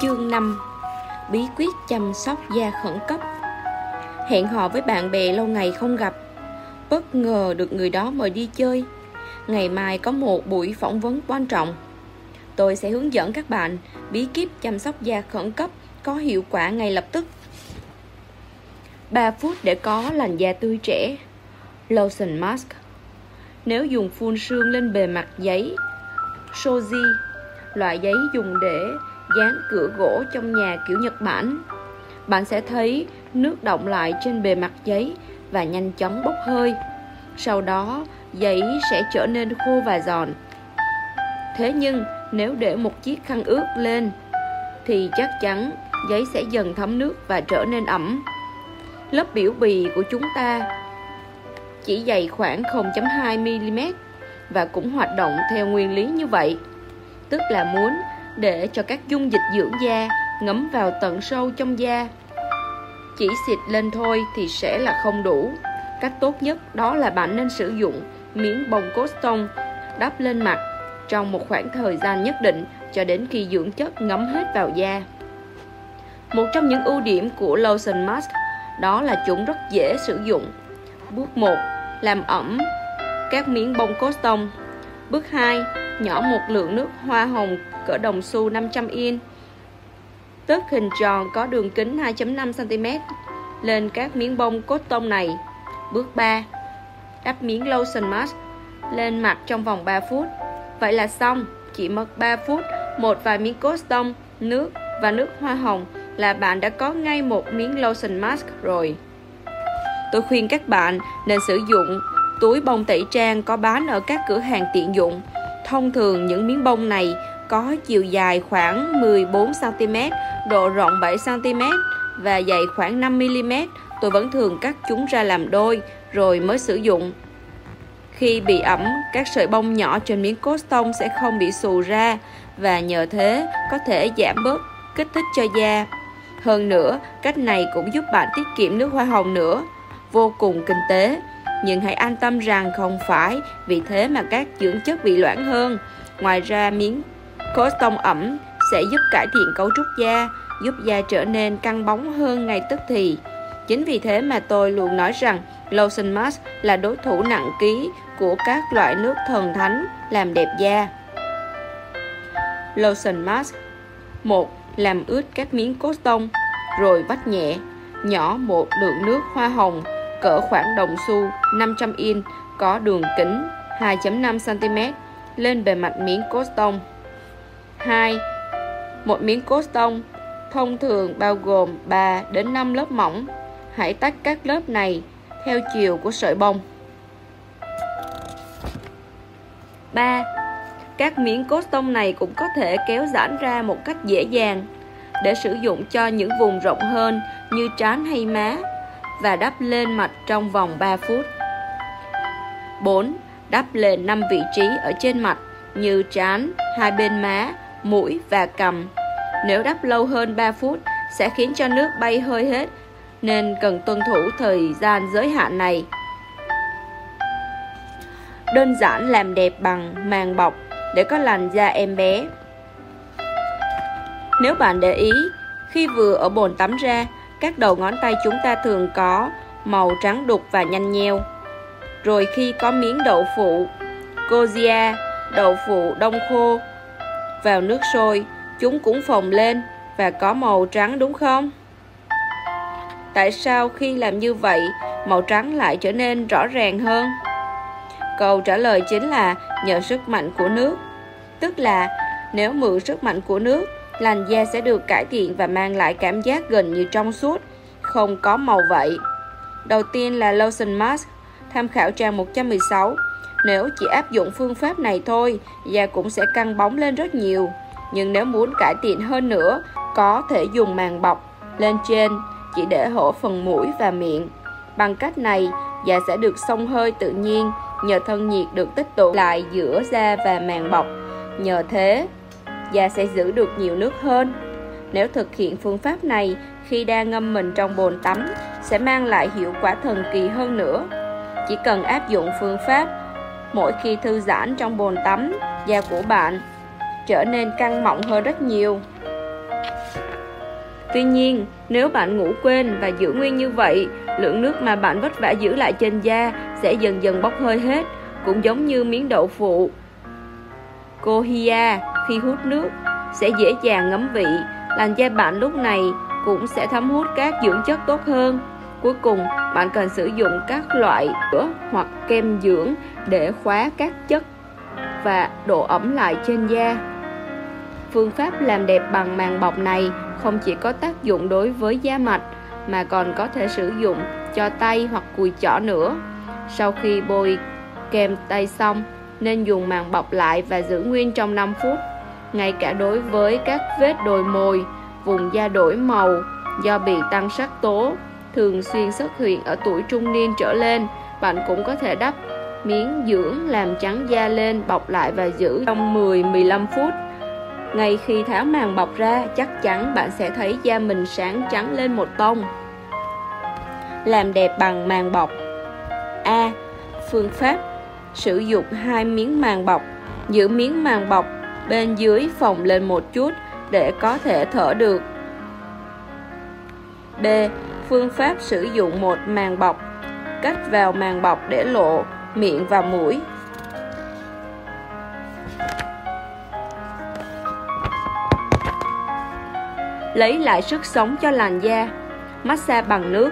Chương 5 Bí quyết chăm sóc da khẩn cấp. Hẹn hò với bạn bè lâu ngày không gặp. Bất ngờ được người đó mời đi chơi. Ngày mai có một buổi phỏng vấn quan trọng. Tôi sẽ hướng dẫn các bạn bí kíp chăm sóc da khẩn cấp có hiệu quả ngay lập tức. 3 phút để có làn da tươi trẻ. Lotion Mask. Nếu dùng phun sương lên bề mặt giấy Shoji Loại giấy dùng để dán cửa gỗ trong nhà kiểu Nhật Bản. Bạn sẽ thấy nước động lại trên bề mặt giấy và nhanh chóng bốc hơi. Sau đó, giấy sẽ trở nên khô và giòn. Thế nhưng, nếu để một chiếc khăn ướt lên thì chắc chắn giấy sẽ dần thấm nước và trở nên ẩm. Lớp biểu bì của chúng ta chỉ dày khoảng 0.2 mm và cũng hoạt động theo nguyên lý như vậy. Tức là muốn để cho các dung dịch dưỡng da ngấm vào tận sâu trong da. Chỉ xịt lên thôi thì sẽ là không đủ. Cách tốt nhất đó là bạn nên sử dụng miếng bông cotton đắp lên mặt trong một khoảng thời gian nhất định cho đến khi dưỡng chất ngấm hết vào da. Một trong những ưu điểm của lotion mask đó là chúng rất dễ sử dụng. Bước 1. Làm ẩm các miếng bông cotton. Bước 2 nhỏ một lượng nước hoa hồng cỡ đồng xu 500 yên. Tớp hình tròn có đường kính 2.5cm lên các miếng bông cốt tông này. Bước 3. Đắp miếng lotion mask lên mặt trong vòng 3 phút. Vậy là xong, chỉ mất 3 phút, một vài miếng cốt tông, nước và nước hoa hồng là bạn đã có ngay một miếng lotion mask rồi. Tôi khuyên các bạn nên sử dụng túi bông tẩy trang có bán ở các cửa hàng tiện dụng Thông thường những miếng bông này có chiều dài khoảng 14cm, độ rộng 7cm và dày khoảng 5mm. Tôi vẫn thường cắt chúng ra làm đôi rồi mới sử dụng. Khi bị ẩm, các sợi bông nhỏ trên miếng cốt tông sẽ không bị xù ra và nhờ thế có thể giảm bớt kích thích cho da. Hơn nữa, cách này cũng giúp bạn tiết kiệm nước hoa hồng nữa, vô cùng kinh tế nhưng hãy an tâm rằng không phải vì thế mà các dưỡng chất bị loãng hơn. Ngoài ra, miếng cotton ẩm sẽ giúp cải thiện cấu trúc da, giúp da trở nên căng bóng hơn ngay tức thì. Chính vì thế mà tôi luôn nói rằng lotion mask là đối thủ nặng ký của các loại nước thần thánh làm đẹp da. Lotion mask 1. Làm ướt các miếng cốt tông rồi vắt nhẹ, nhỏ một lượng nước hoa hồng cỡ khoảng đồng xu 500 in, có đường kính 2.5cm lên bề mặt miếng coston. 2. Một miếng coston thông thường bao gồm 3 đến 5 lớp mỏng. Hãy tách các lớp này theo chiều của sợi bông. 3. Các miếng coston này cũng có thể kéo giãn ra một cách dễ dàng để sử dụng cho những vùng rộng hơn như trán hay má và đắp lên mạch trong vòng 3 phút. 4. Đắp lên 5 vị trí ở trên mạch như trán, hai bên má, mũi và cằm. Nếu đắp lâu hơn 3 phút sẽ khiến cho nước bay hơi hết nên cần tuân thủ thời gian giới hạn này. Đơn giản làm đẹp bằng màng bọc để có làn da em bé. Nếu bạn để ý, khi vừa ở bồn tắm ra, các đầu ngón tay chúng ta thường có màu trắng đục và nhanh nheo. Rồi khi có miếng đậu phụ, Gogia, đậu phụ đông khô vào nước sôi, chúng cũng phồng lên và có màu trắng đúng không? Tại sao khi làm như vậy, màu trắng lại trở nên rõ ràng hơn? Câu trả lời chính là nhờ sức mạnh của nước. Tức là nếu mượn sức mạnh của nước làn da sẽ được cải thiện và mang lại cảm giác gần như trong suốt, không có màu vậy. Đầu tiên là lotion mask, tham khảo trang 116. Nếu chỉ áp dụng phương pháp này thôi, da cũng sẽ căng bóng lên rất nhiều. Nhưng nếu muốn cải thiện hơn nữa, có thể dùng màng bọc lên trên chỉ để hở phần mũi và miệng. Bằng cách này, da sẽ được xông hơi tự nhiên nhờ thân nhiệt được tích tụ lại giữa da và màng bọc. Nhờ thế, da sẽ giữ được nhiều nước hơn. Nếu thực hiện phương pháp này khi đang ngâm mình trong bồn tắm sẽ mang lại hiệu quả thần kỳ hơn nữa. Chỉ cần áp dụng phương pháp mỗi khi thư giãn trong bồn tắm, da của bạn trở nên căng mọng hơn rất nhiều. Tuy nhiên, nếu bạn ngủ quên và giữ nguyên như vậy, lượng nước mà bạn vất vả giữ lại trên da sẽ dần dần bốc hơi hết, cũng giống như miếng đậu phụ. Kohia khi hút nước sẽ dễ dàng ngấm vị, làn da bạn lúc này cũng sẽ thấm hút các dưỡng chất tốt hơn. Cuối cùng, bạn cần sử dụng các loại sữa hoặc kem dưỡng để khóa các chất và độ ẩm lại trên da. Phương pháp làm đẹp bằng màng bọc này không chỉ có tác dụng đối với da mạch mà còn có thể sử dụng cho tay hoặc cùi chỏ nữa. Sau khi bôi kem tay xong, nên dùng màng bọc lại và giữ nguyên trong 5 phút ngay cả đối với các vết đồi mồi, vùng da đổi màu do bị tăng sắc tố thường xuyên xuất hiện ở tuổi trung niên trở lên, bạn cũng có thể đắp miếng dưỡng làm trắng da lên bọc lại và giữ trong 10-15 phút. Ngay khi tháo màng bọc ra, chắc chắn bạn sẽ thấy da mình sáng trắng lên một tông. Làm đẹp bằng màng bọc A. Phương pháp Sử dụng hai miếng màng bọc Giữ miếng màng bọc bên dưới phồng lên một chút để có thể thở được. B. Phương pháp sử dụng một màng bọc Cách vào màng bọc để lộ miệng và mũi Lấy lại sức sống cho làn da Massage bằng nước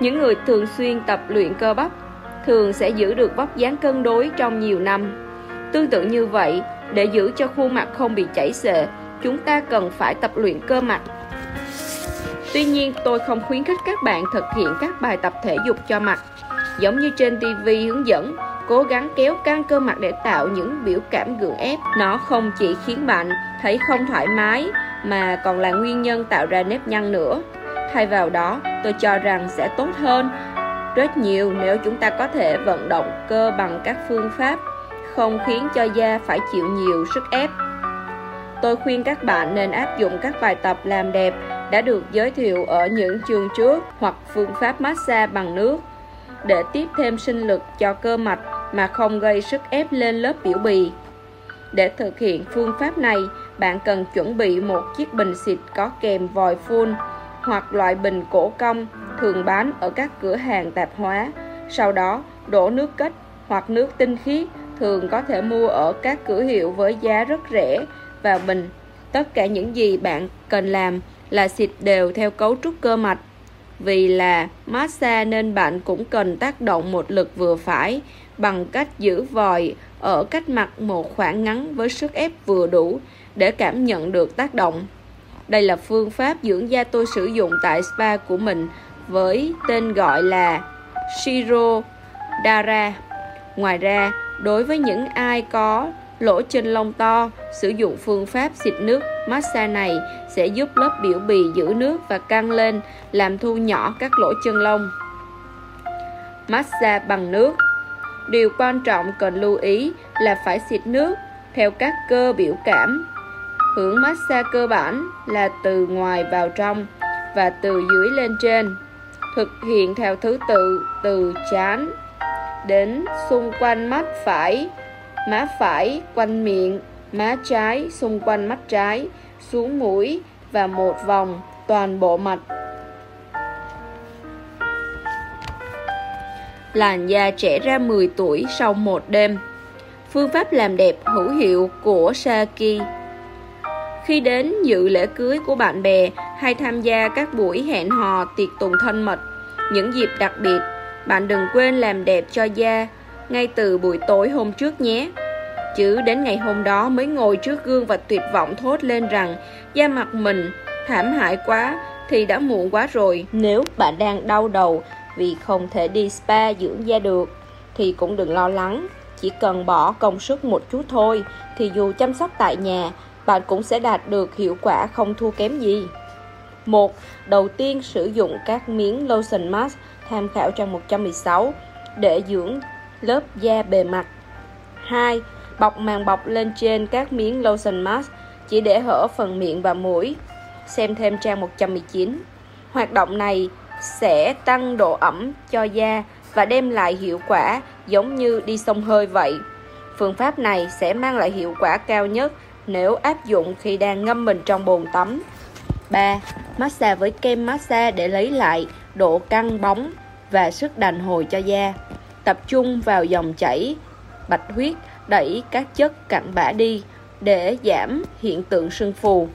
Những người thường xuyên tập luyện cơ bắp thường sẽ giữ được vóc dáng cân đối trong nhiều năm. Tương tự như vậy, để giữ cho khuôn mặt không bị chảy xệ, chúng ta cần phải tập luyện cơ mặt. Tuy nhiên, tôi không khuyến khích các bạn thực hiện các bài tập thể dục cho mặt. Giống như trên TV hướng dẫn, cố gắng kéo căng cơ mặt để tạo những biểu cảm gượng ép. Nó không chỉ khiến bạn thấy không thoải mái mà còn là nguyên nhân tạo ra nếp nhăn nữa. Thay vào đó, tôi cho rằng sẽ tốt hơn rất nhiều nếu chúng ta có thể vận động cơ bằng các phương pháp không khiến cho da phải chịu nhiều sức ép. Tôi khuyên các bạn nên áp dụng các bài tập làm đẹp đã được giới thiệu ở những chương trước hoặc phương pháp massage bằng nước để tiếp thêm sinh lực cho cơ mạch mà không gây sức ép lên lớp biểu bì. Để thực hiện phương pháp này, bạn cần chuẩn bị một chiếc bình xịt có kèm vòi phun hoặc loại bình cổ cong thường bán ở các cửa hàng tạp hóa. Sau đó, đổ nước cách hoặc nước tinh khiết thường có thể mua ở các cửa hiệu với giá rất rẻ và bình. Tất cả những gì bạn cần làm là xịt đều theo cấu trúc cơ mạch. Vì là massage nên bạn cũng cần tác động một lực vừa phải bằng cách giữ vòi ở cách mặt một khoảng ngắn với sức ép vừa đủ để cảm nhận được tác động. Đây là phương pháp dưỡng da tôi sử dụng tại spa của mình với tên gọi là Shiro Dara. Ngoài ra, đối với những ai có lỗ chân lông to, sử dụng phương pháp xịt nước massage này sẽ giúp lớp biểu bì giữ nước và căng lên, làm thu nhỏ các lỗ chân lông. Massage bằng nước. Điều quan trọng cần lưu ý là phải xịt nước theo các cơ biểu cảm. Hướng massage cơ bản là từ ngoài vào trong và từ dưới lên trên. Thực hiện theo thứ tự, từ chán đến xung quanh mắt phải, má phải quanh miệng, má trái xung quanh mắt trái, xuống mũi và một vòng toàn bộ mặt. Làn da trẻ ra 10 tuổi sau một đêm. Phương pháp làm đẹp hữu hiệu của Saki khi đến dự lễ cưới của bạn bè hay tham gia các buổi hẹn hò tiệc tùng thân mật những dịp đặc biệt bạn đừng quên làm đẹp cho da ngay từ buổi tối hôm trước nhé. Chứ đến ngày hôm đó mới ngồi trước gương và tuyệt vọng thốt lên rằng da mặt mình thảm hại quá thì đã muộn quá rồi. Nếu bạn đang đau đầu vì không thể đi spa dưỡng da được thì cũng đừng lo lắng, chỉ cần bỏ công sức một chút thôi thì dù chăm sóc tại nhà bạn cũng sẽ đạt được hiệu quả không thua kém gì. Một, Đầu tiên sử dụng các miếng lotion mask tham khảo trang 116 để dưỡng lớp da bề mặt. 2. Bọc màng bọc lên trên các miếng lotion mask, chỉ để hở phần miệng và mũi. Xem thêm trang 119. Hoạt động này sẽ tăng độ ẩm cho da và đem lại hiệu quả giống như đi sông hơi vậy. Phương pháp này sẽ mang lại hiệu quả cao nhất nếu áp dụng khi đang ngâm mình trong bồn tắm. 3. Massage với kem massage để lấy lại độ căng bóng và sức đàn hồi cho da. Tập trung vào dòng chảy bạch huyết đẩy các chất cặn bã đi để giảm hiện tượng sưng phù.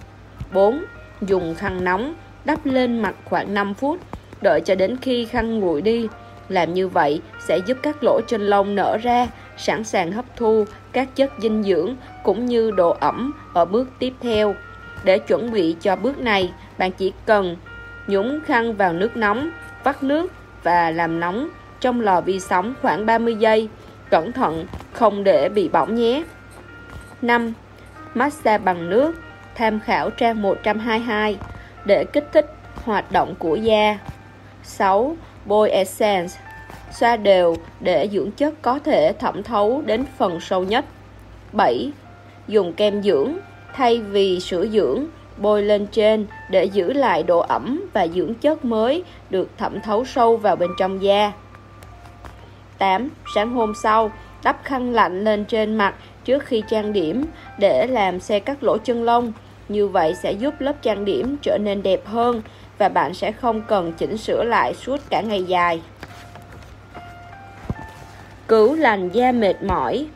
4. Dùng khăn nóng đắp lên mặt khoảng 5 phút, đợi cho đến khi khăn nguội đi. Làm như vậy sẽ giúp các lỗ trên lông nở ra, sẵn sàng hấp thu các chất dinh dưỡng cũng như độ ẩm ở bước tiếp theo. Để chuẩn bị cho bước này, bạn chỉ cần nhúng khăn vào nước nóng, vắt nước và làm nóng trong lò vi sóng khoảng 30 giây. Cẩn thận, không để bị bỏng nhé. 5. Massage bằng nước tham khảo trang 122 để kích thích hoạt động của da. 6. Bôi Essence Xoa đều để dưỡng chất có thể thẩm thấu đến phần sâu nhất. 7. Dùng kem dưỡng thay vì sữa dưỡng bôi lên trên để giữ lại độ ẩm và dưỡng chất mới được thẩm thấu sâu vào bên trong da. 8. Sáng hôm sau, đắp khăn lạnh lên trên mặt trước khi trang điểm để làm xe các lỗ chân lông. Như vậy sẽ giúp lớp trang điểm trở nên đẹp hơn và bạn sẽ không cần chỉnh sửa lại suốt cả ngày dài. Cứu lành da mệt mỏi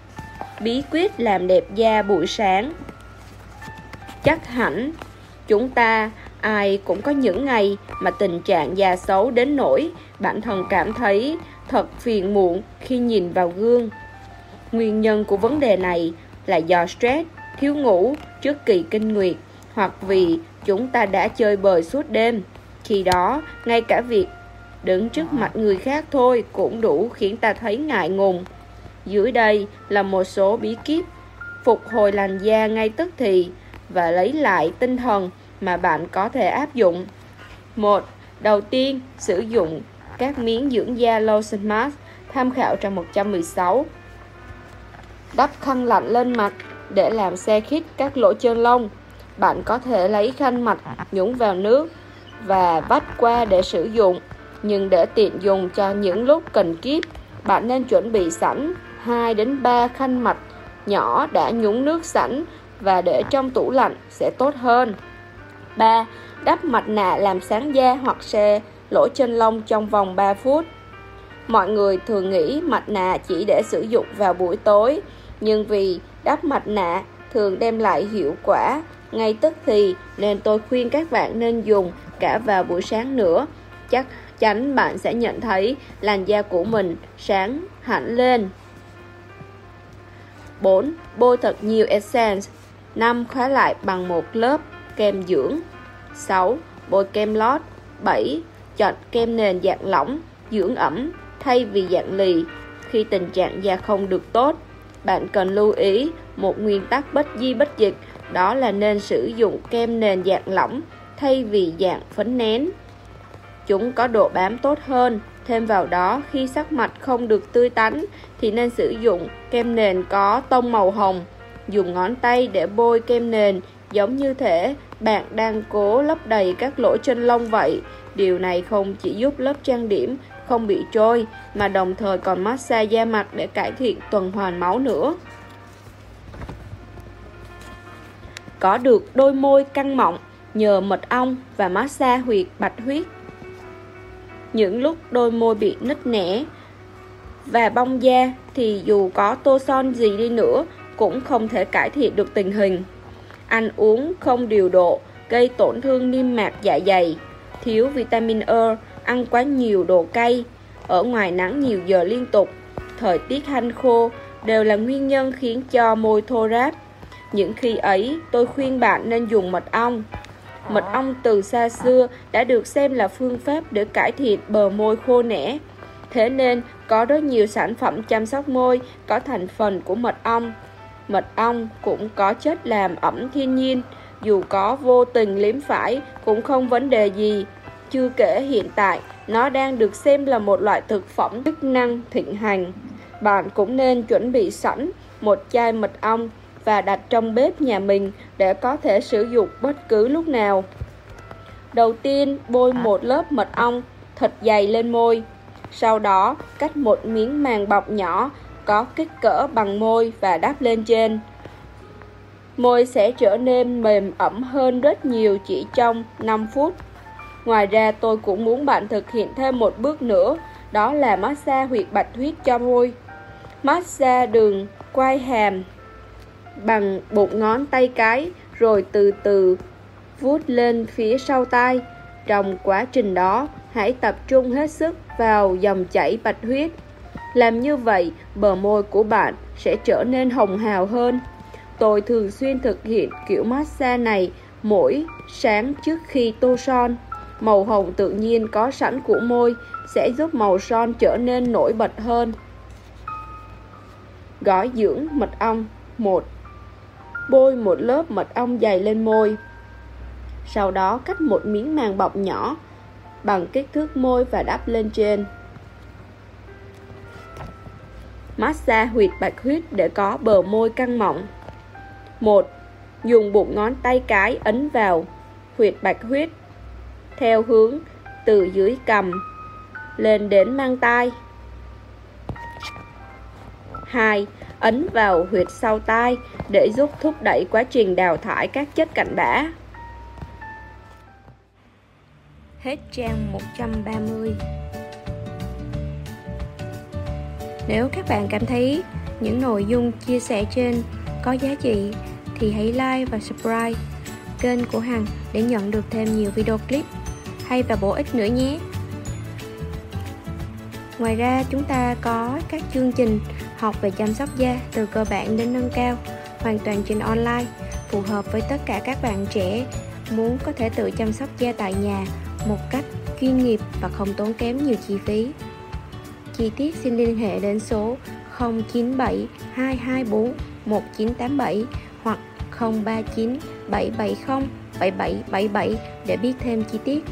Bí quyết làm đẹp da buổi sáng Chắc hẳn Chúng ta ai cũng có những ngày mà tình trạng da xấu đến nỗi bản thân cảm thấy thật phiền muộn khi nhìn vào gương. Nguyên nhân của vấn đề này là do stress, thiếu ngủ trước kỳ kinh nguyệt hoặc vì chúng ta đã chơi bời suốt đêm. Khi đó, ngay cả việc đứng trước mặt người khác thôi cũng đủ khiến ta thấy ngại ngùng. Dưới đây là một số bí kíp phục hồi làn da ngay tức thì và lấy lại tinh thần mà bạn có thể áp dụng. một Đầu tiên, sử dụng các miếng dưỡng da lotion mask tham khảo trang 116. Đắp khăn lạnh lên mặt để làm xe khít các lỗ chân lông. Bạn có thể lấy khăn mặt nhúng vào nước và vắt qua để sử dụng, nhưng để tiện dùng cho những lúc cần kiếp, bạn nên chuẩn bị sẵn 2 đến 3 khăn mặt nhỏ đã nhúng nước sẵn và để trong tủ lạnh sẽ tốt hơn. 3. Đắp mặt nạ làm sáng da hoặc xe lỗ chân lông trong vòng 3 phút. Mọi người thường nghĩ mặt nạ chỉ để sử dụng vào buổi tối, nhưng vì đắp mặt nạ thường đem lại hiệu quả ngay tức thì nên tôi khuyên các bạn nên dùng cả vào buổi sáng nữa. Chắc chắn bạn sẽ nhận thấy làn da của mình sáng hẳn lên. 4. Bôi thật nhiều essence. 5. Khóa lại bằng một lớp kem dưỡng 6. Bôi kem lót 7. Chọn kem nền dạng lỏng, dưỡng ẩm thay vì dạng lì khi tình trạng da không được tốt. Bạn cần lưu ý một nguyên tắc bất di bất dịch đó là nên sử dụng kem nền dạng lỏng thay vì dạng phấn nén. Chúng có độ bám tốt hơn, thêm vào đó khi sắc mặt không được tươi tắn thì nên sử dụng kem nền có tông màu hồng. Dùng ngón tay để bôi kem nền giống như thể bạn đang cố lấp đầy các lỗ chân lông vậy. Điều này không chỉ giúp lớp trang điểm không bị trôi, mà đồng thời còn massage da mặt để cải thiện tuần hoàn máu nữa. Có được đôi môi căng mọng nhờ mật ong và massage huyệt bạch huyết. Những lúc đôi môi bị nứt nẻ và bong da thì dù có tô son gì đi nữa cũng không thể cải thiện được tình hình ăn uống không điều độ gây tổn thương niêm mạc dạ dày, thiếu vitamin E, ăn quá nhiều đồ cay, ở ngoài nắng nhiều giờ liên tục, thời tiết hanh khô đều là nguyên nhân khiến cho môi thô ráp. Những khi ấy, tôi khuyên bạn nên dùng mật ong. Mật ờ. ong từ xa xưa đã được xem là phương pháp để cải thiện bờ môi khô nẻ. Thế nên, có rất nhiều sản phẩm chăm sóc môi có thành phần của mật ong mật ong cũng có chất làm ẩm thiên nhiên, dù có vô tình liếm phải cũng không vấn đề gì. Chưa kể hiện tại, nó đang được xem là một loại thực phẩm chức năng thịnh hành. Bạn cũng nên chuẩn bị sẵn một chai mật ong và đặt trong bếp nhà mình để có thể sử dụng bất cứ lúc nào. Đầu tiên, bôi một lớp mật ong thật dày lên môi. Sau đó, cắt một miếng màng bọc nhỏ có kích cỡ bằng môi và đắp lên trên. Môi sẽ trở nên mềm ẩm hơn rất nhiều chỉ trong 5 phút. Ngoài ra tôi cũng muốn bạn thực hiện thêm một bước nữa, đó là massage huyệt bạch huyết cho môi. Massage đường quai hàm bằng bụng ngón tay cái rồi từ từ vuốt lên phía sau tai. Trong quá trình đó, hãy tập trung hết sức vào dòng chảy bạch huyết làm như vậy, bờ môi của bạn sẽ trở nên hồng hào hơn. Tôi thường xuyên thực hiện kiểu massage này mỗi sáng trước khi tô son. Màu hồng tự nhiên có sẵn của môi sẽ giúp màu son trở nên nổi bật hơn. Gói dưỡng mật ong 1 Bôi một lớp mật ong dày lên môi Sau đó cắt một miếng màng bọc nhỏ bằng kích thước môi và đắp lên trên massage huyệt bạch huyết để có bờ môi căng mọng. 1. Dùng bụng ngón tay cái ấn vào, huyệt bạch huyết theo hướng, từ dưới cầm, lên đến mang tai. 2. Ấn vào huyệt sau tai để giúp thúc đẩy quá trình đào thải các chất cặn bã. Hết trang 130 Nếu các bạn cảm thấy những nội dung chia sẻ trên có giá trị thì hãy like và subscribe kênh của Hằng để nhận được thêm nhiều video clip hay và bổ ích nữa nhé. Ngoài ra, chúng ta có các chương trình học về chăm sóc da từ cơ bản đến nâng cao, hoàn toàn trên online, phù hợp với tất cả các bạn trẻ muốn có thể tự chăm sóc da tại nhà một cách chuyên nghiệp và không tốn kém nhiều chi phí. Chi tiết xin liên hệ đến số 097 224 1987 hoặc 039 770 7777 để biết thêm chi tiết.